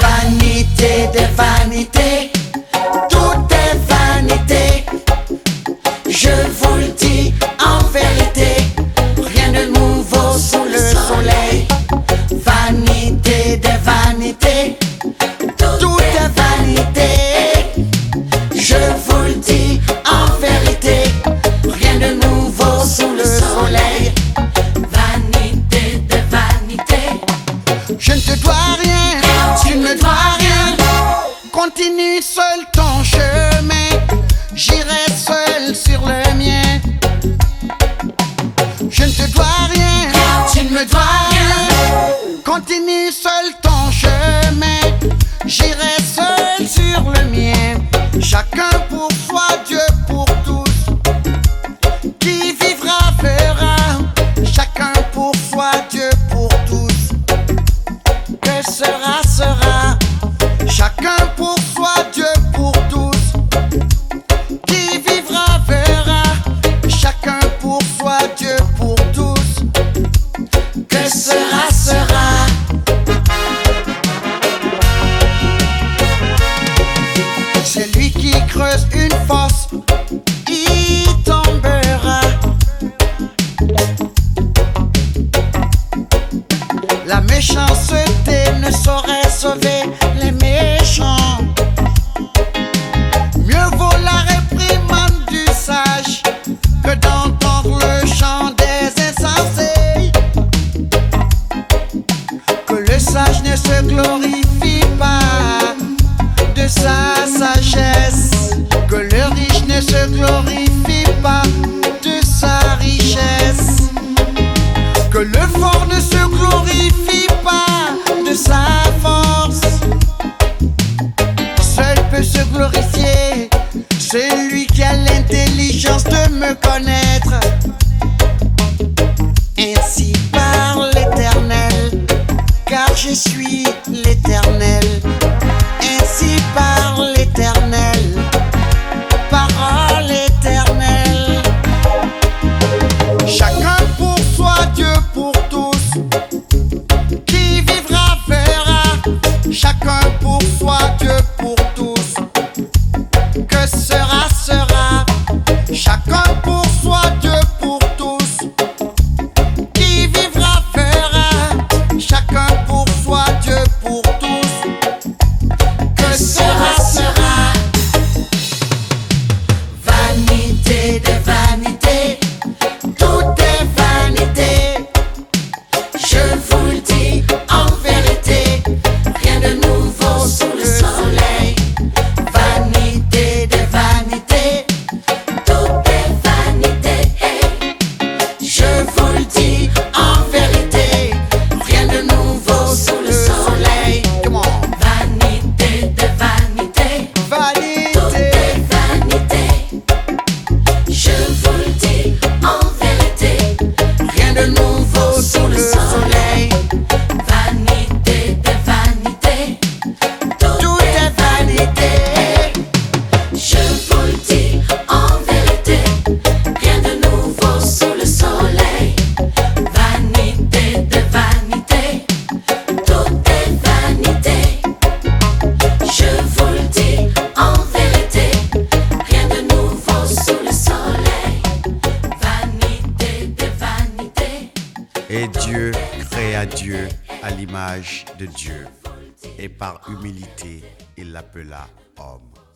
Vanité de vanité seul ton chemin, j'irai seul sur le mien. Je ne te dois rien, tu ne me dois rien. Continue seul ton chemin, j'irai seul sur le mien. Chacun pour soi, Dieu pour tous. Qui vivra fera, chacun pour soi, Dieu pour tous. Que sera Celui qui a l'intelligence de me connaître. Et Dieu créa Dieu à l'image de Dieu. Et par humilité, il l'appela homme.